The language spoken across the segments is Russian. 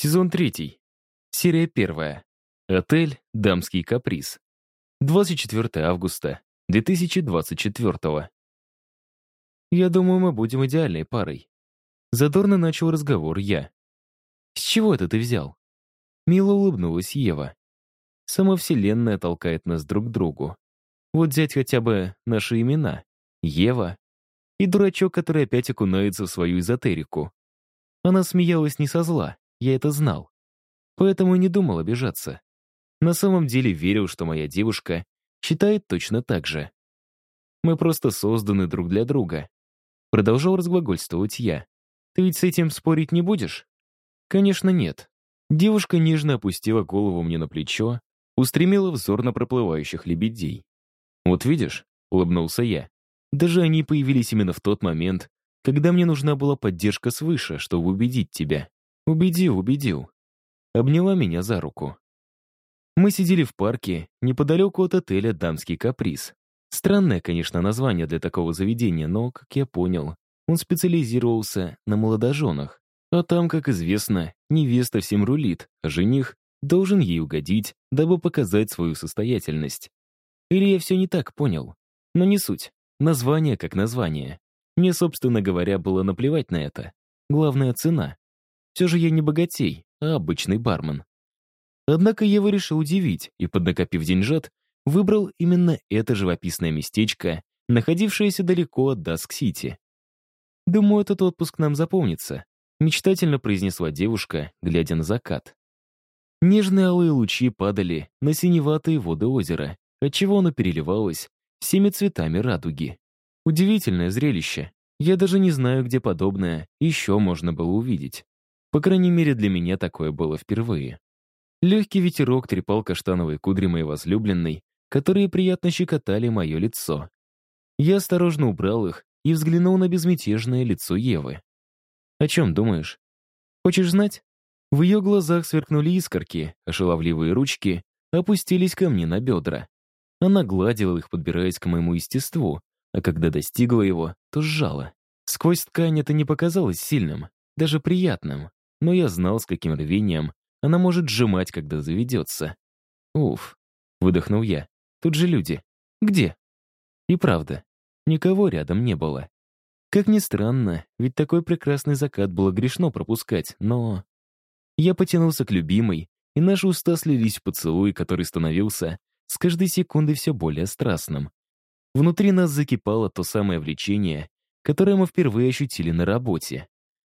Сезон третий. Серия первая. Отель «Дамский каприз». 24 августа 2024. Я думаю, мы будем идеальной парой. Задорно начал разговор я. С чего это ты взял? Мило улыбнулась Ева. Сама Вселенная толкает нас друг к другу. Вот взять хотя бы наши имена. Ева и дурачок, который опять окунается в свою эзотерику. Она смеялась не со зла, я это знал. Поэтому и не думал обижаться. На самом деле верил, что моя девушка считает точно так же. Мы просто созданы друг для друга. Продолжал разглагольствовать я. Ты ведь с этим спорить не будешь? Конечно, нет. Девушка нежно опустила голову мне на плечо, устремила взор на проплывающих лебедей. «Вот видишь», — улыбнулся я, даже они появились именно в тот момент, когда мне нужна была поддержка свыше, чтобы убедить тебя. Убедил, убедил. Обняла меня за руку. Мы сидели в парке, неподалеку от отеля «Дамский каприз». Странное, конечно, название для такого заведения, но, как я понял, он специализировался на молодоженах. А там, как известно, невеста всем рулит, а жених должен ей угодить, дабы показать свою состоятельность. Или я все не так понял? Но не суть. Название как название. Мне, собственно говоря, было наплевать на это. Главная цена. Все же я не богатей, а обычный бармен. Однако Ева решил удивить и, поднакопив деньжат, выбрал именно это живописное местечко, находившееся далеко от Даск-Сити. «Думаю, этот отпуск нам запомнится», мечтательно произнесла девушка, глядя на закат. Нежные алые лучи падали на синеватые воды озера, отчего оно переливалось всеми цветами радуги. Удивительное зрелище. Я даже не знаю, где подобное еще можно было увидеть. По крайней мере, для меня такое было впервые. Легкий ветерок трепал каштановые кудри моей возлюбленной, которые приятно щекотали мое лицо. Я осторожно убрал их и взглянул на безмятежное лицо Евы. «О чем думаешь? Хочешь знать?» В ее глазах сверкнули искорки, а шаловливые ручки опустились ко мне на бедра. Она гладила их, подбираясь к моему естеству, а когда достигла его, то сжала. Сквозь ткань это не показалось сильным, даже приятным, но я знал, с каким рвением она может сжимать, когда заведется. «Уф», — выдохнул я, — «тут же люди. Где?» И правда, никого рядом не было. Как ни странно, ведь такой прекрасный закат было грешно пропускать, но... Я потянулся к любимой, и наши уста слились в поцелуй, который становился с каждой секундой все более страстным. Внутри нас закипало то самое влечение, которое мы впервые ощутили на работе.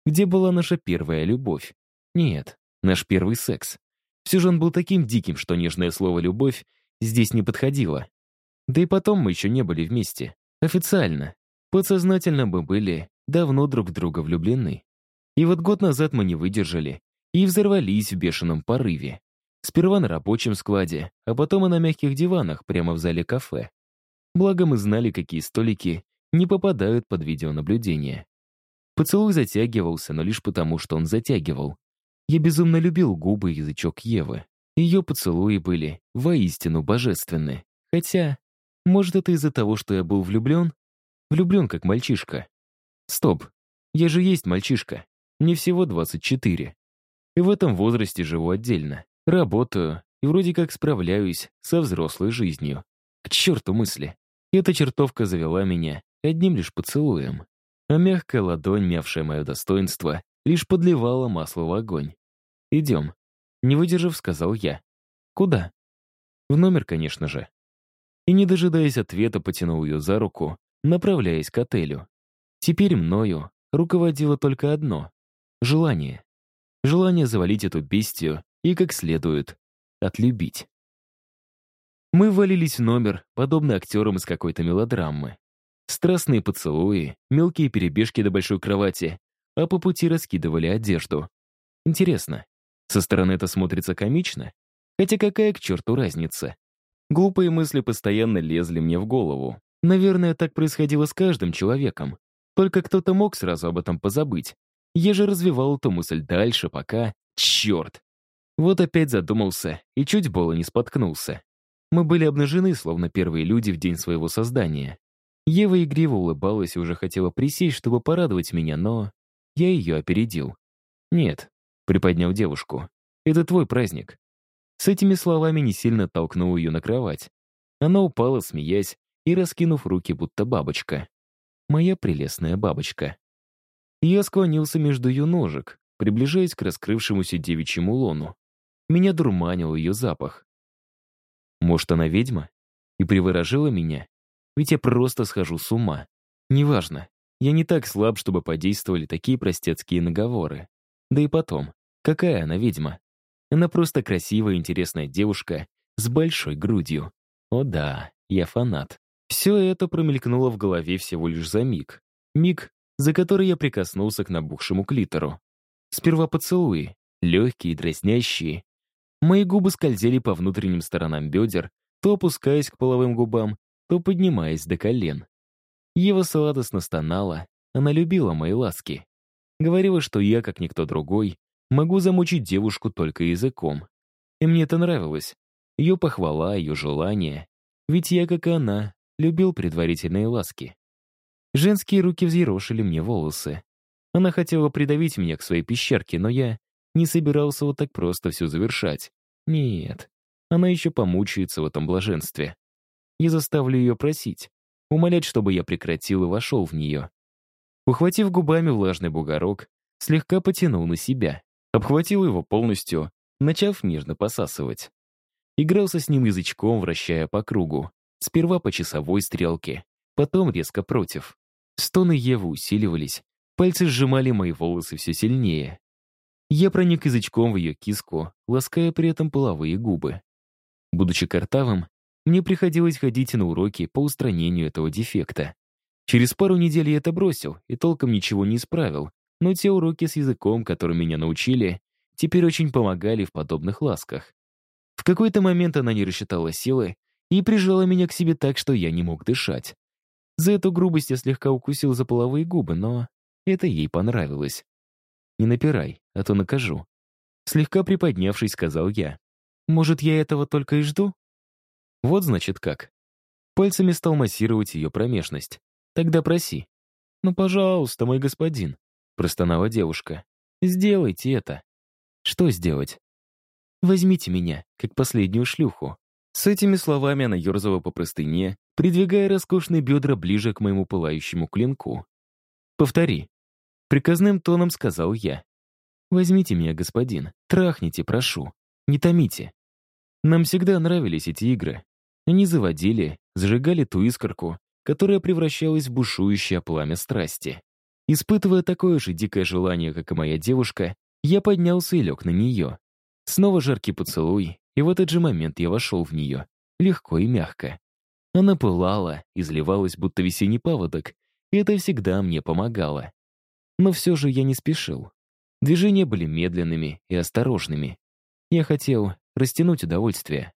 Где была наша первая любовь? Нет, наш первый секс. Все же он был таким диким, что нежное слово «любовь» здесь не подходило. Да и потом мы еще не были вместе. Официально. Подсознательно мы были давно друг в друга влюблены. И вот год назад мы не выдержали и взорвались в бешеном порыве. Сперва на рабочем складе, а потом и на мягких диванах прямо в зале кафе. Благо мы знали, какие столики не попадают под видеонаблюдение. Поцелуй затягивался, но лишь потому, что он затягивал. Я безумно любил губы и язычок Евы. Ее поцелуи были воистину божественны. Хотя, может, это из-за того, что я был влюблен? Влюблен как мальчишка. Стоп, я же есть мальчишка. Мне всего 24. И в этом возрасте живу отдельно. Работаю и вроде как справляюсь со взрослой жизнью. К черту мысли. Эта чертовка завела меня одним лишь поцелуем. А мягкая ладонь, мявшая мое достоинство, лишь подливала масло в огонь. «Идем», — не выдержав, сказал я. «Куда?» «В номер, конечно же». И, не дожидаясь ответа, потянул ее за руку, направляясь к отелю. Теперь мною руководило только одно — желание. Желание завалить эту бестию и как следует отлюбить. Мы валились в номер, подобно актерам из какой-то мелодрамы. Страстные поцелуи, мелкие перебежки до большой кровати, а по пути раскидывали одежду. Интересно, со стороны это смотрится комично? Хотя какая к черту разница? Глупые мысли постоянно лезли мне в голову. Наверное, так происходило с каждым человеком. Только кто-то мог сразу об этом позабыть. Я же развивал эту мысль дальше, пока... Черт! Вот опять задумался и чуть было не споткнулся. Мы были обнажены, словно первые люди в день своего создания. Ева игриво улыбалась и уже хотела присесть, чтобы порадовать меня, но я ее опередил. Нет, приподнял девушку. «Это твой праздник». С этими словами не сильно толкнул ее на кровать. Она упала, смеясь, и раскинув руки, будто бабочка. Моя прелестная бабочка. Я склонился между ее ножек, приближаясь к раскрывшемуся девичьему лону. Меня дурманил ее запах. Может, она ведьма? И приворожила меня? Ведь я просто схожу с ума. Неважно. Я не так слаб, чтобы подействовали такие простецкие наговоры. Да и потом, какая она ведьма? Она просто красивая, интересная девушка с большой грудью. О да, я фанат. Все это промелькнуло в голове всего лишь за миг. Миг, за который я прикоснулся к набухшему клитору. Сперва поцелуи, легкие, дразнящие. Мои губы скользили по внутренним сторонам бедер, то опускаясь к половым губам, то поднимаясь до колен. Ева сладостно стонала, она любила мои ласки. Говорила, что я, как никто другой, могу замучить девушку только языком. И мне это нравилось. Ее похвала, ее желание. Ведь я, как и она, любил предварительные ласки. Женские руки взъерошили мне волосы. Она хотела придавить меня к своей пещерке, но я не собирался вот так просто все завершать. Нет, она еще помучается в этом блаженстве. Я заставлю ее просить, умолять, чтобы я прекратил и вошел в нее. Ухватив губами влажный бугорок, слегка потянул на себя, обхватил его полностью, начав нежно посасывать. Игрался с ним язычком, вращая по кругу. Сперва по часовой стрелке, потом резко против. Стоны Евы усиливались, пальцы сжимали мои волосы все сильнее. Я проник язычком в ее киску, лаская при этом половые губы. Будучи картавым, мне приходилось ходить на уроки по устранению этого дефекта. Через пару недель я это бросил и толком ничего не исправил, но те уроки с языком, которые меня научили, теперь очень помогали в подобных ласках. В какой-то момент она не рассчитала силы и прижала меня к себе так, что я не мог дышать. За эту грубость я слегка укусил за половые губы, но это ей понравилось. «Не напирай, а то накажу». Слегка приподнявшись, сказал я. «Может, я этого только и жду?» Вот значит как. Пальцами стал массировать ее промежность. «Тогда проси». «Ну, пожалуйста, мой господин», — простонала девушка. «Сделайте это». «Что сделать?» «Возьмите меня, как последнюю шлюху». С этими словами она ерзала по простыне, придвигая роскошные бедра ближе к моему пылающему клинку. «Повтори». Приказным тоном сказал я. «Возьмите меня, господин. Трахните, прошу. Не томите». Нам всегда нравились эти игры. Они заводили, зажигали ту искорку, которая превращалась в бушующее пламя страсти. Испытывая такое же дикое желание, как и моя девушка, я поднялся и лег на нее. Снова жаркий поцелуй, и в этот же момент я вошел в нее, легко и мягко. Она пылала, изливалась, будто весенний паводок, и это всегда мне помогало. Но все же я не спешил. Движения были медленными и осторожными. Я хотел растянуть удовольствие.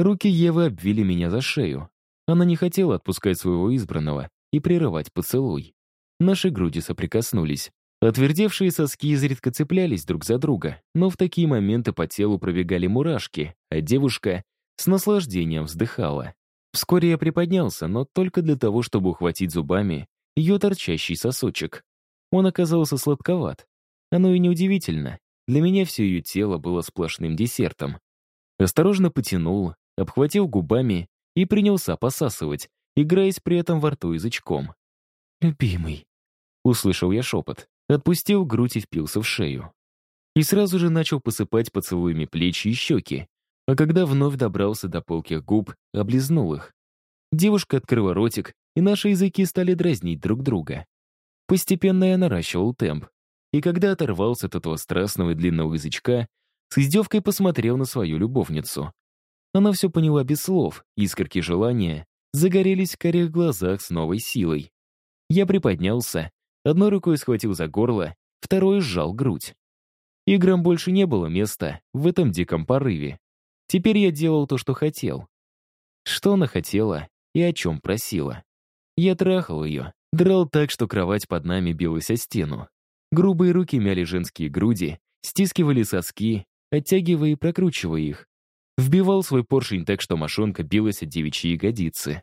Руки Евы обвили меня за шею. Она не хотела отпускать своего избранного и прерывать поцелуй. Наши груди соприкоснулись. Отвердевшие соски изредка цеплялись друг за друга, но в такие моменты по телу пробегали мурашки, а девушка с наслаждением вздыхала. Вскоре я приподнялся, но только для того, чтобы ухватить зубами ее торчащий сосочек. Он оказался сладковат. Оно и неудивительно. Для меня все ее тело было сплошным десертом. Осторожно потянул, обхватил губами и принялся посасывать, играясь при этом во рту язычком. «Любимый», — услышал я шепот, отпустил грудь и впился в шею. И сразу же начал посыпать поцелуями плечи и щеки, а когда вновь добрался до полких губ, облизнул их. Девушка открыла ротик, и наши языки стали дразнить друг друга. Постепенно я наращивал темп, и когда оторвался от этого страстного и длинного язычка, с издевкой посмотрел на свою любовницу. Она все поняла без слов, искорки желания загорелись в корих глазах с новой силой. Я приподнялся, одной рукой схватил за горло, второй сжал грудь. Играм больше не было места в этом диком порыве. Теперь я делал то, что хотел. Что она хотела и о чем просила. Я трахал ее, драл так, что кровать под нами билась о стену. Грубые руки мяли женские груди, стискивали соски, оттягивая и прокручивая их. Вбивал свой поршень так, что мошонка билась от девичьей ягодицы.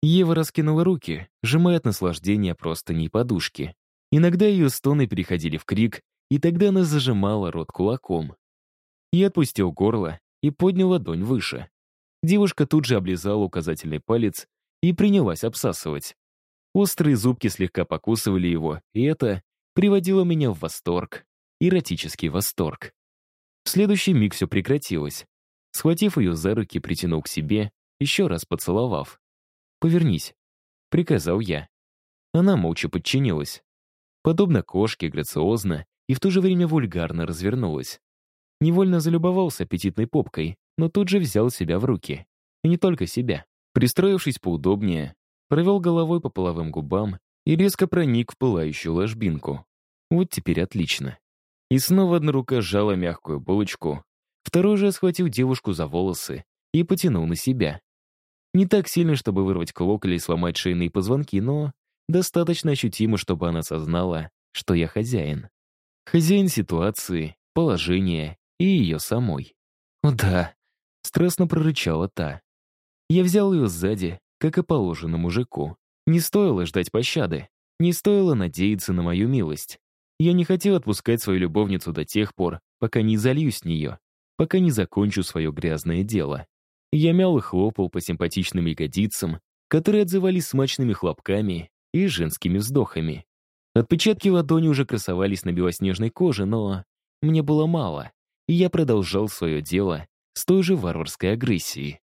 Ева раскинула руки, сжимая от наслаждения просто не подушки. Иногда ее стоны переходили в крик, и тогда она зажимала рот кулаком. Я отпустил горло и поднял ладонь выше. Девушка тут же облизала указательный палец и принялась обсасывать. Острые зубки слегка покусывали его, и это приводило меня в восторг. Эротический восторг. В следующий миг все прекратилось. Схватив ее за руки, притянул к себе, еще раз поцеловав. «Повернись», — приказал я. Она молча подчинилась. Подобно кошке, грациозно и в то же время вульгарно развернулась. Невольно залюбовался аппетитной попкой, но тут же взял себя в руки. И не только себя. Пристроившись поудобнее, провел головой по половым губам и резко проник в пылающую ложбинку. Вот теперь отлично. И снова одна рука сжала мягкую булочку, второй же схватил девушку за волосы и потянул на себя. Не так сильно, чтобы вырвать клок или сломать шейные позвонки, но достаточно ощутимо, чтобы она осознала, что я хозяин. Хозяин ситуации, положения и ее самой. «О да», — страстно прорычала та. Я взял ее сзади, как и положено мужику. Не стоило ждать пощады, не стоило надеяться на мою милость. Я не хотел отпускать свою любовницу до тех пор, пока не залью с нее, пока не закончу свое грязное дело. Я мял и хлопал по симпатичным ягодицам, которые отзывались смачными хлопками и женскими вздохами. Отпечатки ладони уже красовались на белоснежной коже, но мне было мало, и я продолжал свое дело с той же варварской агрессией.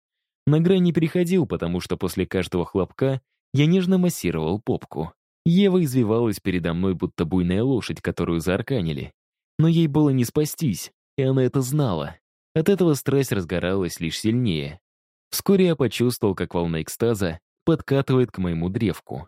На грань не переходил, потому что после каждого хлопка я нежно массировал попку. Ева извивалась передо мной, будто буйная лошадь, которую заарканили. Но ей было не спастись, и она это знала. От этого страсть разгоралась лишь сильнее. Вскоре я почувствовал, как волна экстаза подкатывает к моему древку.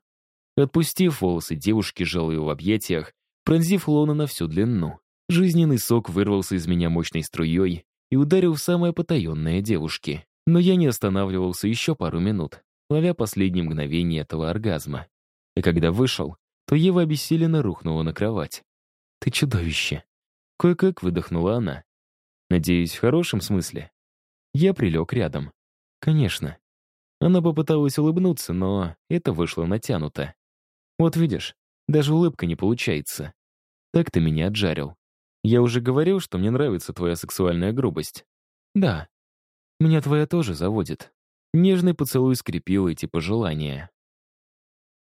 Отпустив волосы девушки, жал ее в объятиях, пронзив лона на всю длину. Жизненный сок вырвался из меня мощной струей и ударил в самое потаенное девушки. Но я не останавливался еще пару минут, ловя последние мгновения этого оргазма. И когда вышел, то Ева обессиленно рухнула на кровать. «Ты чудовище!» Кое-как выдохнула она. «Надеюсь, в хорошем смысле?» Я прилег рядом. «Конечно». Она попыталась улыбнуться, но это вышло натянуто. Вот видишь, даже улыбка не получается. Так ты меня отжарил. Я уже говорил, что мне нравится твоя сексуальная грубость. Да. Меня твоя тоже заводит. Нежный поцелуй скрепил эти пожелания.